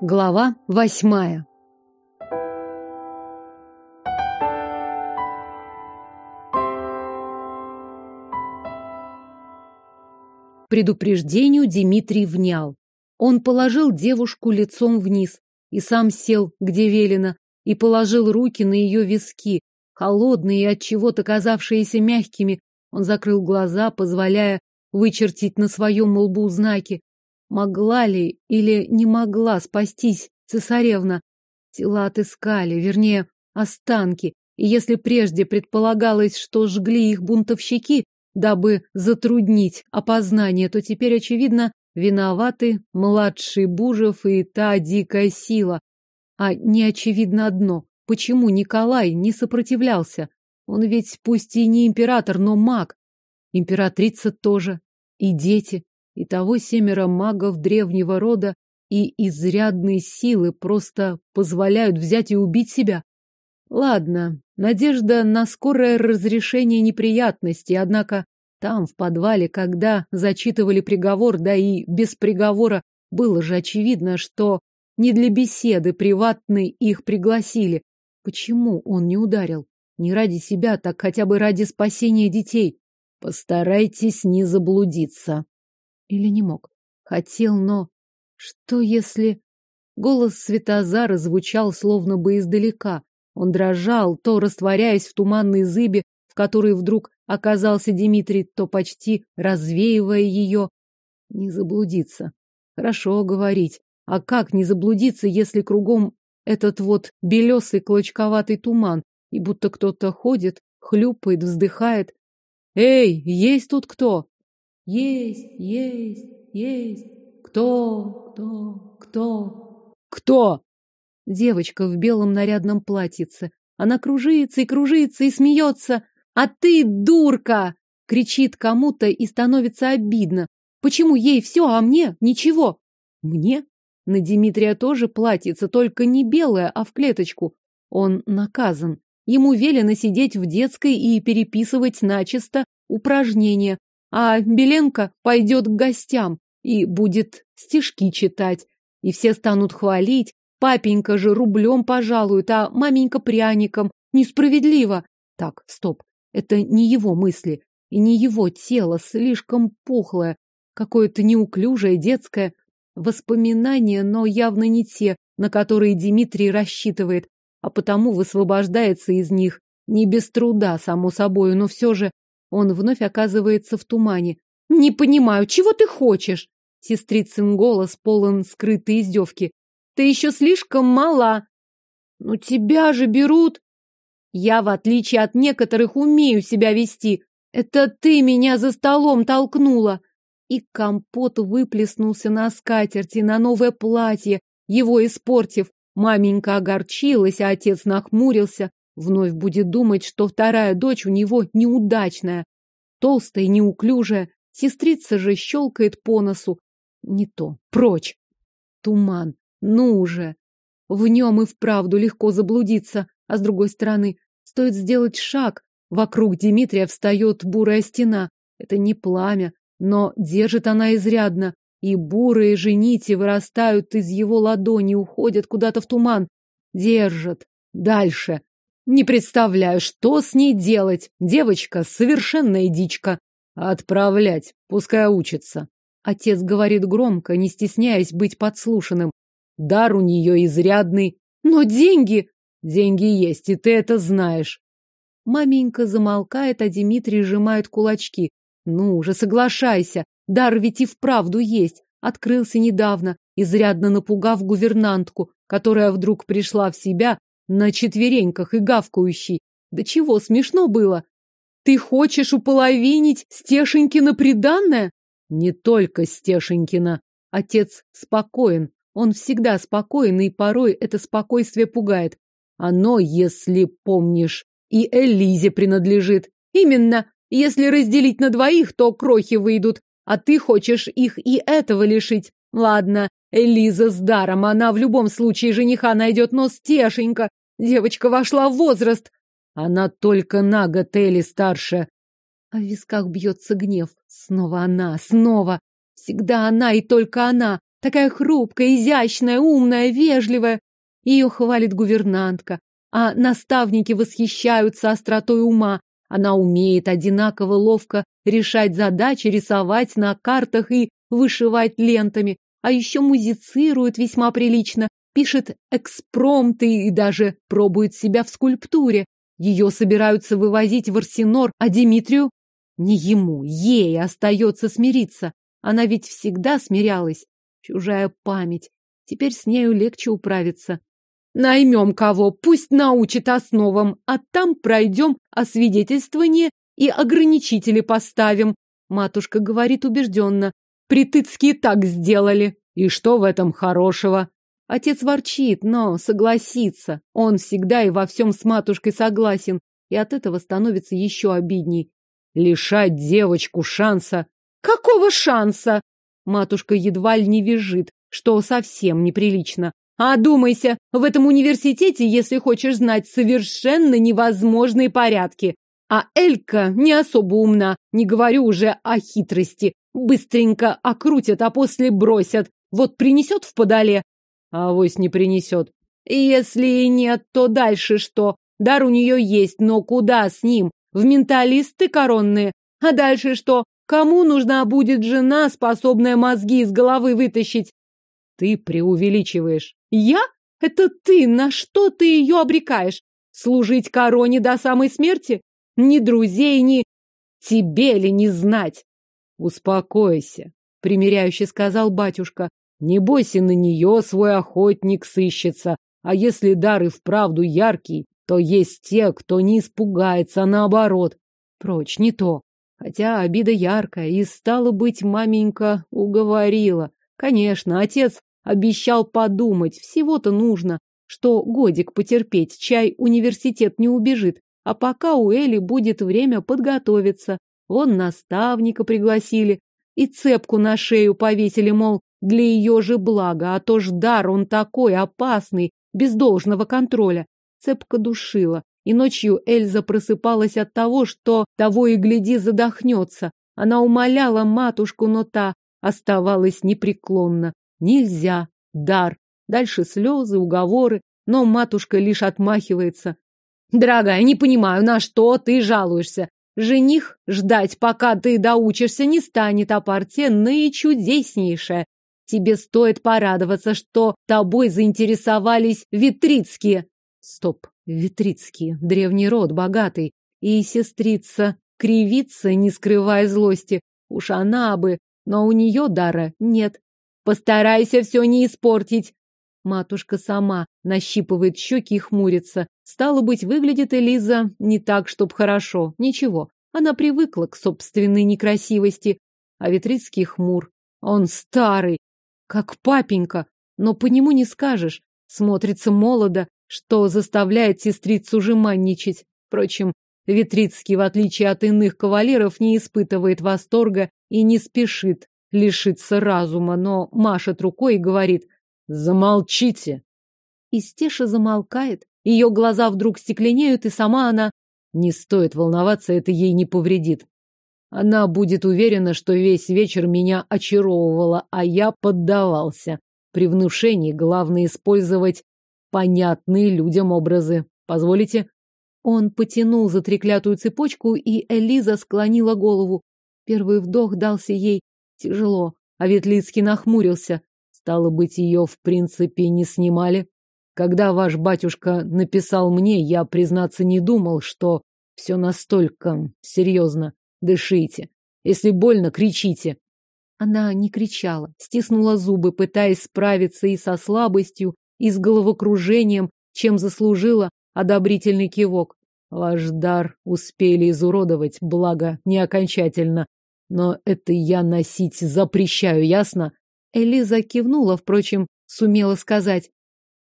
Глава восьмая. Предупреждению Дмитрий внял. Он положил девушку лицом вниз и сам сел, где велено, и положил руки на ее виски, холодные и от чего-то казавшиеся мягкими. Он закрыл глаза, позволяя вычертить на своем лбу знаки. Могла ли или не могла спастись цесаревна? Тела отыскали, вернее, останки. И если прежде предполагалось, что жгли их бунтовщики, дабы затруднить опознание, то теперь, очевидно, виноваты младший Бужев и та дикая сила. А не очевидно одно. Почему Николай не сопротивлялся? Он ведь пусть и не император, но маг. Императрица тоже. И дети. И того семеро магов древнего рода и изрядные силы просто позволяют взять и убить себя. Ладно, надежда на скорое разрешение неприятностей, однако там, в подвале, когда зачитывали приговор, да и без приговора, было же очевидно, что не для беседы приватной их пригласили. Почему он не ударил? Не ради себя, так хотя бы ради спасения детей. Постарайтесь не заблудиться, или не мог? Хотел, но... Что если... Голос Светозара звучал словно бы издалека. Он дрожал, то растворяясь в туманной зыбе, в которой вдруг оказался Дмитрий, то почти развеивая ее. Не заблудиться. Хорошо говорить. А как не заблудиться, если кругом этот вот белесый клочковатый туман, и будто кто-то ходит, хлюпает, вздыхает. «Эй, есть тут кто?» Есть, есть, есть. Кто, кто, кто? Кто? Девочка в белом нарядном платьице. Она кружится и кружится и смеется. А ты, дурка! Кричит кому-то и становится обидно. Почему ей все, а мне ничего? Мне? На Дмитрия тоже платьице, только не белое, а в клеточку. Он наказан. Ему велено сидеть в детской и переписывать начисто упражнения, а Беленко пойдет к гостям и будет стишки читать. И все станут хвалить. Папенька же рублем пожалует, а маменька пряником. Несправедливо. Так, стоп. Это не его мысли. И не его тело, слишком пухлое, какое-то неуклюжее, детское. Воспоминания, но явно не те, на которые Дмитрий рассчитывает, а потому высвобождается из них. Не без труда, само собой, но все же он вновь оказывается в тумане. «Не понимаю, чего ты хочешь?» Сестрицын голос полон скрытой издевки. «Ты еще слишком мала!» «Ну тебя же берут!» «Я, в отличие от некоторых, умею себя вести. Это ты меня за столом толкнула!» И компот выплеснулся на скатерти, на новое платье, его испортив. Маменька огорчилась, а отец нахмурился. Вновь будет думать, что вторая дочь у него неудачная, толстая и неуклюжая. Сестрица же щелкает по носу. Не то. Прочь. Туман. Ну уже. В нем и вправду легко заблудиться. А с другой стороны, стоит сделать шаг. Вокруг Дмитрия встает бурая стена. Это не пламя, но держит она изрядно. И бурые же нити вырастают из его ладони, уходят куда-то в туман. Держат. Дальше. Не представляю, что с ней делать. Девочка совершенная дичка. Отправлять, пускай учится. Отец говорит громко, не стесняясь быть подслушанным. Дар у нее изрядный. Но деньги... Деньги есть, и ты это знаешь. Маменька замолкает, а Дмитрий сжимает кулачки. Ну уже соглашайся. Дар ведь и вправду есть. Открылся недавно, изрядно напугав гувернантку, которая вдруг пришла в себя на четвереньках и гавкающий. Да чего смешно было? Ты хочешь уполовинить Стешенькина приданное? Не только Стешенькина. Отец спокоен. Он всегда спокоен, и порой это спокойствие пугает. Оно, если помнишь, и Элизе принадлежит. Именно. Если разделить на двоих, то крохи выйдут. А ты хочешь их и этого лишить. Ладно, Элиза с даром, она в любом случае жениха найдет, но Стешенька Девочка вошла в возраст. Она только на год Элли старше. А в висках бьется гнев. Снова она, снова. Всегда она и только она. Такая хрупкая, изящная, умная, вежливая. Ее хвалит гувернантка, а наставники восхищаются остротой ума. Она умеет одинаково ловко решать задачи, рисовать на картах и вышивать лентами, а еще музицирует весьма прилично, пишет экспромты и даже пробует себя в скульптуре. Ее собираются вывозить в Арсенор, а Димитрию не ему, ей остается смириться. Она ведь всегда смирялась. Чужая память. Теперь с нею легче управиться. Наймем кого, пусть научит основам, а там пройдем освидетельствование и ограничители поставим. Матушка говорит убежденно. Притыцкие так сделали. И что в этом хорошего? Отец ворчит, но согласится. Он всегда и во всем с матушкой согласен, и от этого становится еще обидней. Лишать девочку шанса. Какого шанса? Матушка едва ли не визжит, что совсем неприлично. Одумайся, в этом университете, если хочешь знать, совершенно невозможные порядки. А Элька не особо умна, не говорю уже о хитрости. Быстренько окрутят, а после бросят. Вот принесет в подоле. А вось не принесет. Если нет, то дальше что? Дар у нее есть, но куда с ним? в менталисты коронные. А дальше что? Кому нужна будет жена, способная мозги из головы вытащить? Ты преувеличиваешь. Я? Это ты? На что ты ее обрекаешь? Служить короне до самой смерти? Ни друзей, ни... Тебе ли не знать? Успокойся, примиряюще сказал батюшка. Не бойся на нее, свой охотник сыщется. А если дар и вправду яркий, то есть те, кто не испугается, а наоборот. Прочь, не то. Хотя обида яркая, и, стало быть, маменька уговорила. Конечно, отец обещал подумать, всего-то нужно, что годик потерпеть, чай университет не убежит, а пока у Эли будет время подготовиться. Вон наставника пригласили, и цепку на шею повесили, мол, для ее же блага, а то ж дар он такой опасный, без должного контроля. Цепка душила, и ночью Эльза просыпалась от того, что того и гляди задохнется. Она умоляла матушку, но та оставалась непреклонна. Нельзя, дар. Дальше слезы, уговоры, но матушка лишь отмахивается. Дорогая, не понимаю, на что ты жалуешься? Жених ждать, пока ты доучишься, не станет, а партия наичудеснейшая. Тебе стоит порадоваться, что тобой заинтересовались витрицкие. Стоп, Витрицкий, древний род, богатый, и сестрица кривится, не скрывая злости. Уж она бы, но у нее дара нет. Постарайся все не испортить. Матушка сама нащипывает щеки и хмурится. Стало быть, выглядит Элиза не так, чтоб хорошо. Ничего, она привыкла к собственной некрасивости. А Витрицкий хмур. Он старый, как папенька, но по нему не скажешь. Смотрится молодо, что заставляет сестрицу жеманничать. Впрочем, Витрицкий, в отличие от иных кавалеров, не испытывает восторга и не спешит лишиться разума, но машет рукой и говорит «Замолчите!». И Стеша замолкает, ее глаза вдруг стекленеют, и сама она... Не стоит волноваться, это ей не повредит. Она будет уверена, что весь вечер меня очаровывала, а я поддавался. При внушении главное использовать понятные людям образы. Позволите? Он потянул за треклятую цепочку, и Элиза склонила голову. Первый вдох дался ей тяжело, а Ветлицкий нахмурился. Стало быть, ее в принципе не снимали. Когда ваш батюшка написал мне, я, признаться, не думал, что все настолько серьезно. Дышите. Если больно, кричите. Она не кричала, стиснула зубы, пытаясь справиться и со слабостью, и с головокружением, чем заслужила одобрительный кивок. Ваш дар успели изуродовать, благо, не окончательно. Но это я носить запрещаю, ясно? Элиза кивнула, впрочем, сумела сказать.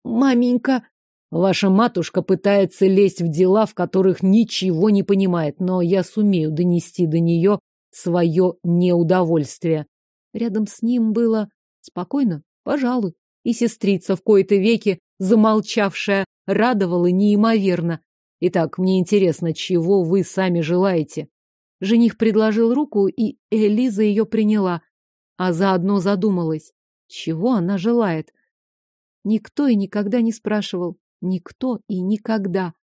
Маменька, ваша матушка пытается лезть в дела, в которых ничего не понимает, но я сумею донести до нее свое неудовольствие. Рядом с ним было спокойно, пожалуй и сестрица в кои-то веки, замолчавшая, радовала неимоверно. Итак, мне интересно, чего вы сами желаете? Жених предложил руку, и Элиза ее приняла, а заодно задумалась. Чего она желает? Никто и никогда не спрашивал. Никто и никогда.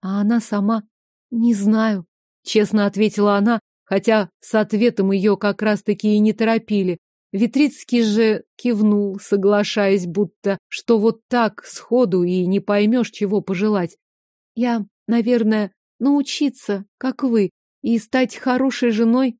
А она сама... Не знаю, честно ответила она, хотя с ответом ее как раз-таки и не торопили. Витрицкий же кивнул, соглашаясь, будто, что вот так сходу и не поймешь, чего пожелать. Я, наверное, научиться, как вы, и стать хорошей женой.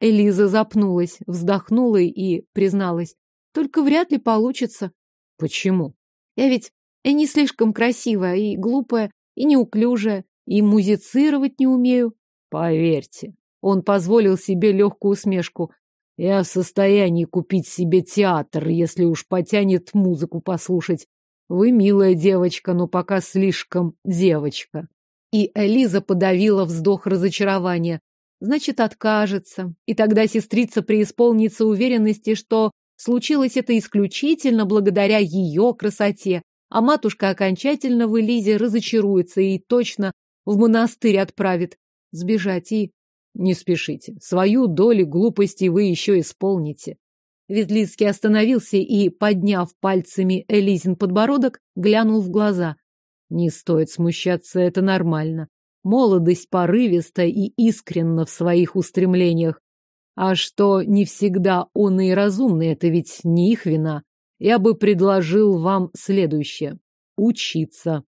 Элиза запнулась, вздохнула и призналась. Только вряд ли получится. Почему? Я ведь и не слишком красивая, и глупая, и неуклюжая, и музицировать не умею. Поверьте, он позволил себе легкую усмешку. Я в состоянии купить себе театр, если уж потянет музыку послушать. Вы милая девочка, но пока слишком девочка. И Элиза подавила вздох разочарования. Значит, откажется. И тогда сестрица преисполнится уверенности, что случилось это исключительно благодаря ее красоте, а матушка окончательно в Элизе разочаруется и точно в монастырь отправит. Сбежать и не спешите. Свою долю глупости вы еще исполните. Ветлицкий остановился и, подняв пальцами Элизин подбородок, глянул в глаза. Не стоит смущаться, это нормально. Молодость порывиста и искренна в своих устремлениях. А что не всегда он и разумный, это ведь не их вина. Я бы предложил вам следующее. Учиться.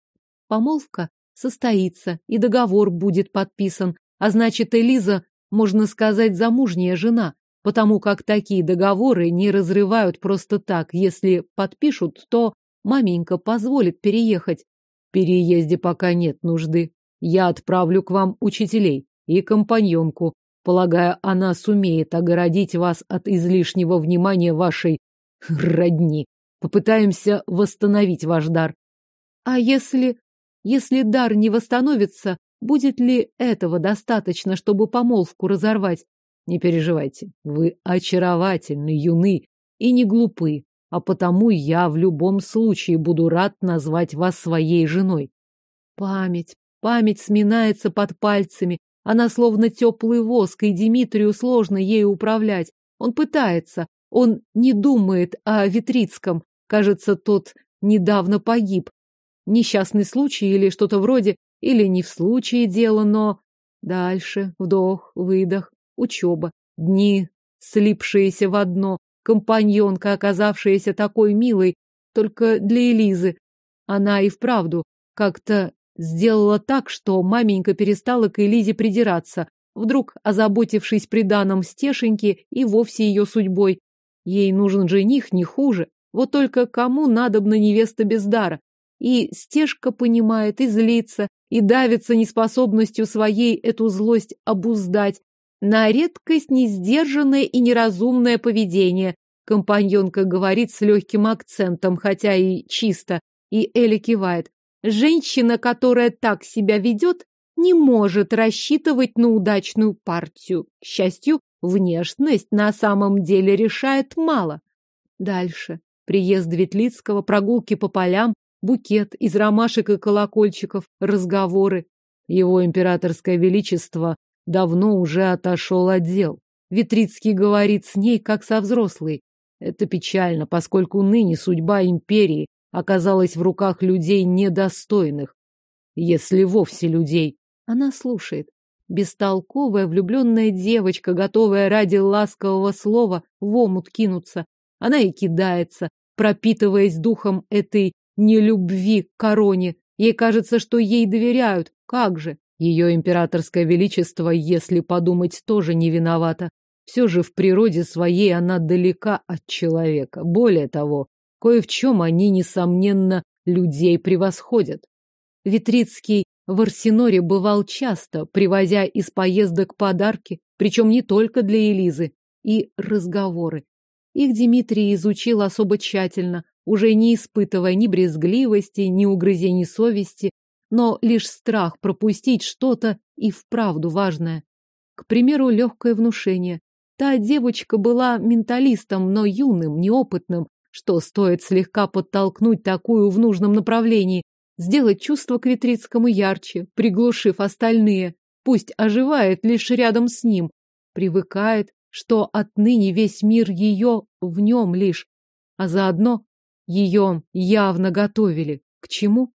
Помолвка состоится, и договор будет подписан, а значит, Элиза, можно сказать, замужняя жена, потому как такие договоры не разрывают просто так. Если подпишут, то маменька позволит переехать. В переезде пока нет нужды. Я отправлю к вам учителей и компаньонку. Полагаю, она сумеет огородить вас от излишнего внимания вашей родни. Попытаемся восстановить ваш дар. А если... если дар не восстановится, Будет ли этого достаточно, чтобы помолвку разорвать? Не переживайте, вы очаровательны, юны и не глупы, а потому я в любом случае буду рад назвать вас своей женой. Память, память сминается под пальцами, она словно теплый воск, и Дмитрию сложно ею управлять. Он пытается, он не думает о Витрицком. Кажется, тот недавно погиб. Несчастный случай или что-то вроде, или не в случае дела, но... Дальше вдох, выдох, учеба, дни, слипшиеся в одно, компаньонка, оказавшаяся такой милой, только для Элизы. Она и вправду как-то сделала так, что маменька перестала к Элизе придираться, вдруг озаботившись приданом стешеньки и вовсе ее судьбой. Ей нужен жених не хуже, вот только кому надобна невеста без дара? И стежка понимает, и злится, и давится неспособностью своей эту злость обуздать. На редкость несдержанное и неразумное поведение. Компаньонка говорит с легким акцентом, хотя и чисто, и Эля кивает. Женщина, которая так себя ведет, не может рассчитывать на удачную партию. К счастью, внешность на самом деле решает мало. Дальше. Приезд Ветлицкого, прогулки по полям, букет из ромашек и колокольчиков, разговоры. Его императорское величество давно уже отошел от дел. Витрицкий говорит с ней, как со взрослой. Это печально, поскольку ныне судьба империи оказалась в руках людей недостойных, если вовсе людей. Она слушает. Бестолковая влюбленная девочка, готовая ради ласкового слова в омут кинуться. Она и кидается, пропитываясь духом этой не любви к короне. Ей кажется, что ей доверяют. Как же? Ее императорское величество, если подумать, тоже не виновата. Все же в природе своей она далека от человека. Более того, кое в чем они, несомненно, людей превосходят. Витрицкий в Арсеноре бывал часто, привозя из поездок подарки, причем не только для Элизы, и разговоры. Их Дмитрий изучил особо тщательно, уже не испытывая ни брезгливости, ни угрызений совести, но лишь страх пропустить что-то и вправду важное. К примеру, легкое внушение. Та девочка была менталистом, но юным, неопытным, что стоит слегка подтолкнуть такую в нужном направлении, сделать чувство к Витрицкому ярче, приглушив остальные. Пусть оживает лишь рядом с ним, привыкает, что отныне весь мир ее в нем лишь, а заодно ее явно готовили. К чему?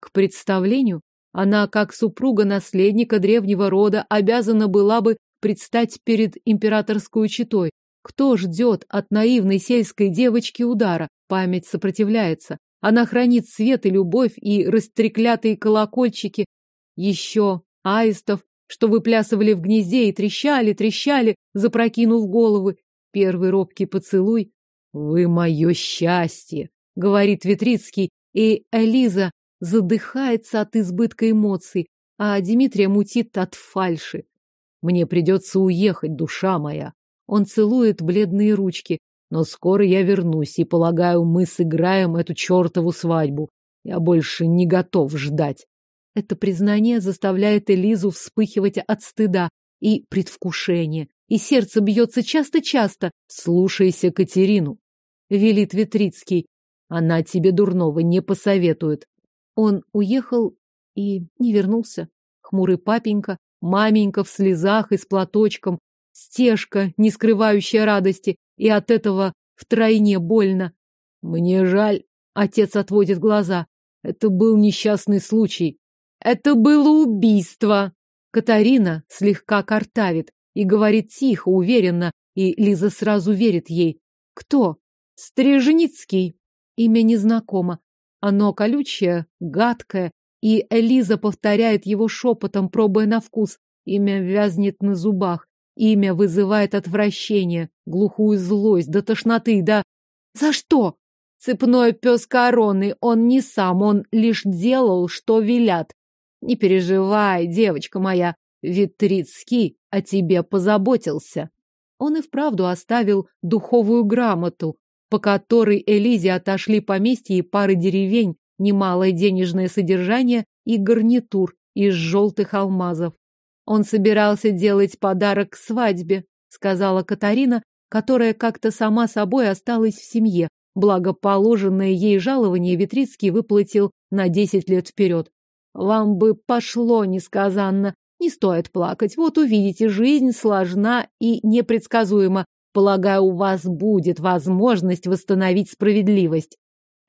К представлению? Она, как супруга наследника древнего рода, обязана была бы предстать перед императорской четой. Кто ждет от наивной сельской девочки удара? Память сопротивляется. Она хранит свет и любовь, и растреклятые колокольчики. Еще аистов, что выплясывали в гнезде и трещали, трещали, запрокинув головы. Первый робкий поцелуй. «Вы мое счастье!» — говорит Витрицкий, и Элиза задыхается от избытка эмоций, а Дмитрия мутит от фальши. «Мне придется уехать, душа моя!» Он целует бледные ручки. «Но скоро я вернусь, и, полагаю, мы сыграем эту чертову свадьбу. Я больше не готов ждать». Это признание заставляет Элизу вспыхивать от стыда и предвкушения, и сердце бьется часто-часто. «Слушайся Катерину», — велит Витрицкий. «Она тебе дурного не посоветует». Он уехал и не вернулся. Хмурый папенька, маменька в слезах и с платочком, стежка, не скрывающая радости, и от этого втройне больно. «Мне жаль», — отец отводит глаза. «Это был несчастный случай. Это было убийство. Катарина слегка картавит и говорит тихо, уверенно, и Лиза сразу верит ей. Кто? Стрижницкий. Имя незнакомо. Оно колючее, гадкое, и Элиза повторяет его шепотом, пробуя на вкус. Имя вязнет на зубах. Имя вызывает отвращение, глухую злость, до тошноты, да... За что? Цепной пес короны, он не сам, он лишь делал, что велят. Не переживай, девочка моя, Витрицкий о тебе позаботился. Он и вправду оставил духовую грамоту, по которой Элизе отошли поместье и пары деревень, немалое денежное содержание и гарнитур из желтых алмазов. Он собирался делать подарок к свадьбе, сказала Катарина, которая как-то сама собой осталась в семье, благо ей жалование Витрицкий выплатил на десять лет вперед. Вам бы пошло несказанно. Не стоит плакать. Вот увидите, жизнь сложна и непредсказуема. Полагаю, у вас будет возможность восстановить справедливость.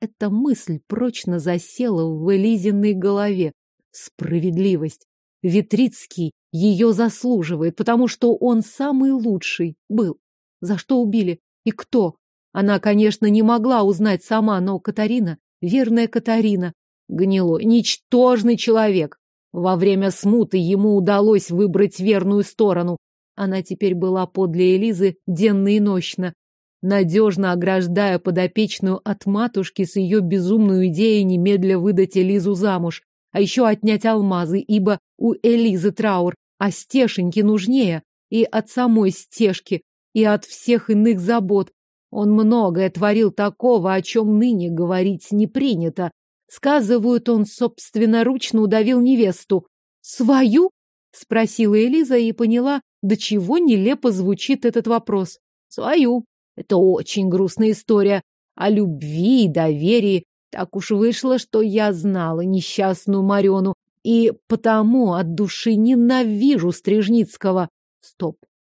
Эта мысль прочно засела в Элизиной голове. Справедливость. Витрицкий ее заслуживает, потому что он самый лучший был. За что убили? И кто? Она, конечно, не могла узнать сама, но Катарина, верная Катарина, Гнилой, ничтожный человек. Во время смуты ему удалось выбрать верную сторону. Она теперь была подле Элизы денно и нощно, надежно ограждая подопечную от матушки с ее безумной идеей немедля выдать Элизу замуж, а еще отнять алмазы, ибо у Элизы траур, а стешеньки нужнее и от самой стежки, и от всех иных забот. Он многое творил такого, о чем ныне говорить не принято, Сказывают, он собственноручно удавил невесту. «Свою?» — спросила Элиза и поняла, до чего нелепо звучит этот вопрос. «Свою. Это очень грустная история. О любви и доверии. Так уж вышло, что я знала несчастную Мариону, и потому от души ненавижу Стрижницкого. Стоп.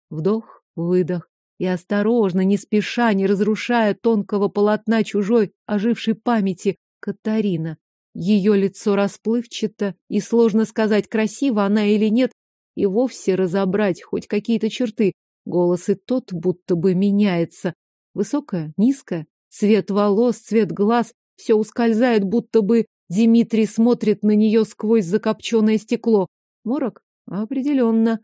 Вдох, выдох. И осторожно, не спеша, не разрушая тонкого полотна чужой ожившей памяти, Катарина. Ее лицо расплывчато, и сложно сказать, красива она или нет, и вовсе разобрать хоть какие-то черты. Голос и тот будто бы меняется. Высокая, низкая, цвет волос, цвет глаз, все ускользает, будто бы Дмитрий смотрит на нее сквозь закопченное стекло. Морок? Определенно.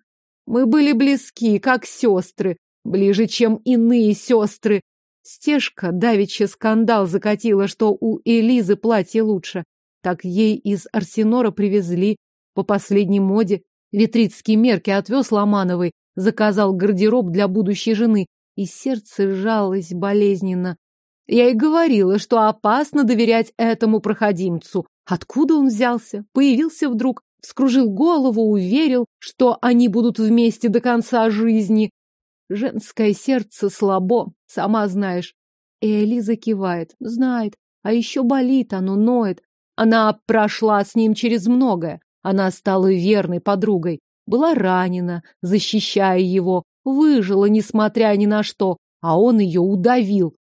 Мы были близки, как сестры, ближе, чем иные сестры. Стежка давеча скандал закатила, что у Элизы платье лучше. Так ей из Арсенора привезли по последней моде. Витрицкий мерки отвез Ломановой, заказал гардероб для будущей жены, и сердце сжалось болезненно. Я и говорила, что опасно доверять этому проходимцу. Откуда он взялся? Появился вдруг, вскружил голову, уверил, что они будут вместе до конца жизни. Женское сердце слабо, сама знаешь. И Элиза кивает. Знает. А еще болит оно, ноет. Она прошла с ним через многое. Она стала верной подругой. Была ранена, защищая его. Выжила, несмотря ни на что. А он ее удавил.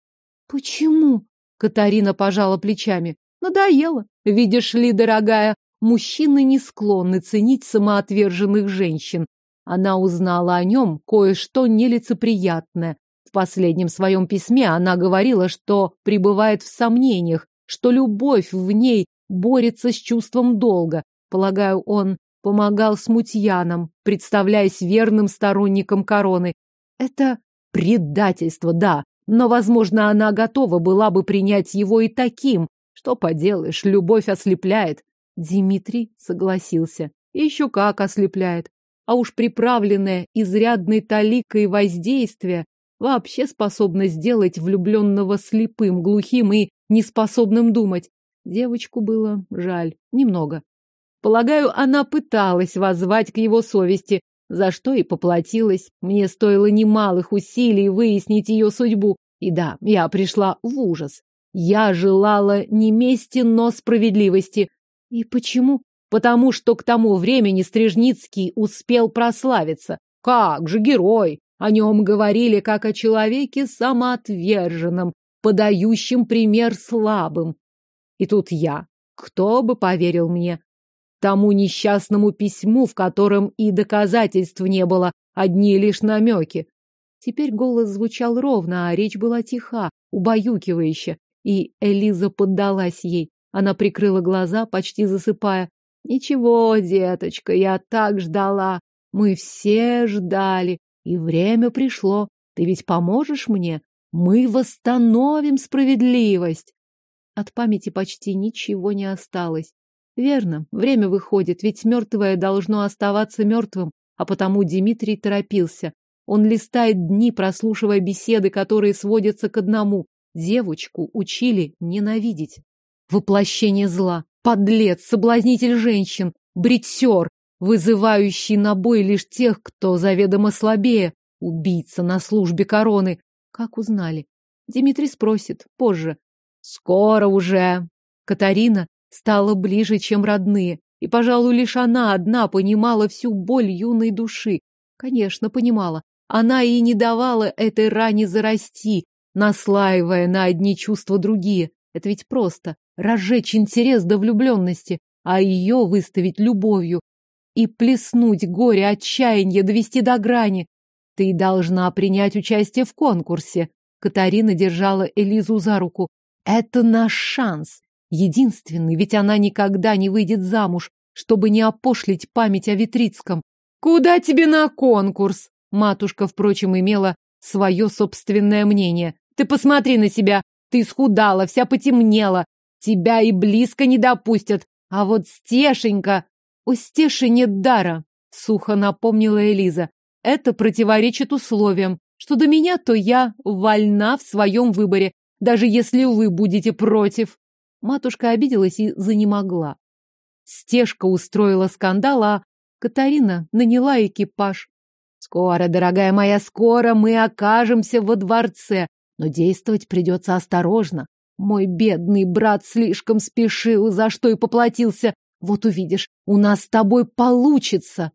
Почему? Катарина пожала плечами. Надоело. Видишь ли, дорогая, мужчины не склонны ценить самоотверженных женщин. Она узнала о нем кое-что нелицеприятное. В последнем своем письме она говорила, что пребывает в сомнениях, что любовь в ней борется с чувством долга. Полагаю, он помогал смутьянам, представляясь верным сторонником короны. Это предательство, да, но, возможно, она готова была бы принять его и таким. Что поделаешь, любовь ослепляет. Дмитрий согласился. Еще как ослепляет. А уж приправленное изрядной таликой воздействия вообще способно сделать влюбленного слепым, глухим и неспособным думать. Девочку было жаль. Немного. Полагаю, она пыталась воззвать к его совести, за что и поплатилась. Мне стоило немалых усилий выяснить ее судьбу. И да, я пришла в ужас. Я желала не мести, но справедливости. И почему? Потому что к тому времени Стрижницкий успел прославиться. Как же герой! О нем говорили как о человеке самоотверженном, подающем пример слабым. И тут я. Кто бы поверил мне? Тому несчастному письму, в котором и доказательств не было, одни лишь намеки. Теперь голос звучал ровно, а речь была тиха, убаюкивающе, и Элиза поддалась ей. Она прикрыла глаза, почти засыпая. Ничего, деточка, я так ждала. Мы все ждали, и время пришло. Ты ведь поможешь мне? Мы восстановим справедливость. От памяти почти ничего не осталось. Верно, время выходит, ведь мертвое должно оставаться мертвым, а потому Дмитрий торопился. Он листает дни, прослушивая беседы, которые сводятся к одному. Девочку учили ненавидеть. Воплощение зла, подлец, соблазнитель женщин, бритер, вызывающий на бой лишь тех, кто заведомо слабее, убийца на службе короны. Как узнали? Дмитрий спросит позже. Скоро уже. Катарина стала ближе, чем родные, и, пожалуй, лишь она одна понимала всю боль юной души. Конечно, понимала. Она и не давала этой ране зарасти, наслаивая на одни чувства другие. Это ведь просто разжечь интерес до влюбленности, а ее выставить любовью и плеснуть горе отчаяния, довести до грани. Ты должна принять участие в конкурсе. Катарина держала Элизу за руку. Это наш шанс. Единственный, ведь она никогда не выйдет замуж, чтобы не опошлить память о Витрицком. Куда тебе на конкурс? Матушка, впрочем, имела свое собственное мнение. Ты посмотри на себя. Ты схудала, вся потемнела. Тебя и близко не допустят. А вот Стешенька... У Стеши нет дара, сухо напомнила Элиза. Это противоречит условиям. Что до меня, то я вольна в своем выборе, даже если вы будете против. Матушка обиделась и занемогла. Стежка устроила скандал, а Катарина наняла экипаж. Скоро, дорогая моя, скоро мы окажемся во дворце, но действовать придется осторожно. Мой бедный брат слишком спешил, за что и поплатился. Вот увидишь, у нас с тобой получится.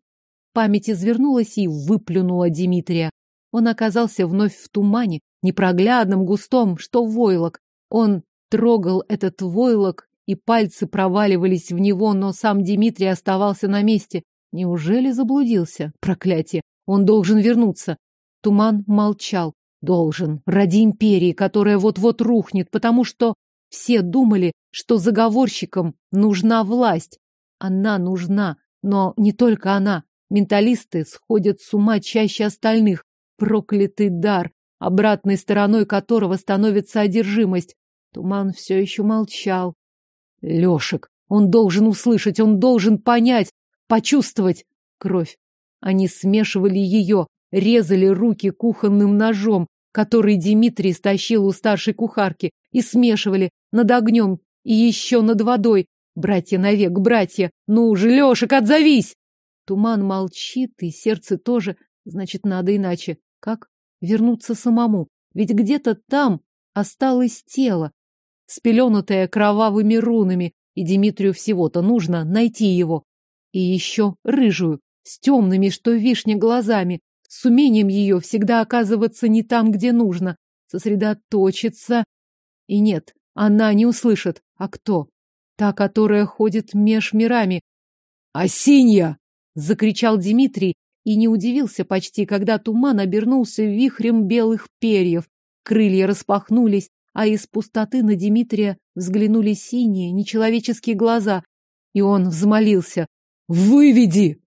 Память извернулась и выплюнула Дмитрия. Он оказался вновь в тумане, непроглядном, густом, что войлок. Он трогал этот войлок, и пальцы проваливались в него, но сам Дмитрий оставался на месте. Неужели заблудился? Проклятие! Он должен вернуться. Туман молчал. Должен. Ради империи, которая вот-вот рухнет, потому что все думали, что заговорщикам нужна власть. Она нужна, но не только она. Менталисты сходят с ума чаще остальных. Проклятый дар, обратной стороной которого становится одержимость. Туман все еще молчал. Лешек, он должен услышать, он должен понять, почувствовать кровь. Они смешивали ее, резали руки кухонным ножом, который Дмитрий стащил у старшей кухарки, и смешивали над огнем и еще над водой. Братья навек, братья, ну уже, Лешек, отзовись! Туман молчит, и сердце тоже, значит, надо иначе. Как? Вернуться самому. Ведь где-то там осталось тело, спеленутая кровавыми рунами, и Дмитрию всего-то нужно найти его. И еще рыжую, с темными, что вишня, глазами, с умением ее всегда оказываться не там, где нужно, сосредоточиться. И нет, она не услышит. А кто? Та, которая ходит меж мирами. «Осинья!» — закричал Дмитрий и не удивился почти, когда туман обернулся вихрем белых перьев. Крылья распахнулись, а из пустоты на Дмитрия взглянули синие, нечеловеческие глаза, и он взмолился. «Выведи!»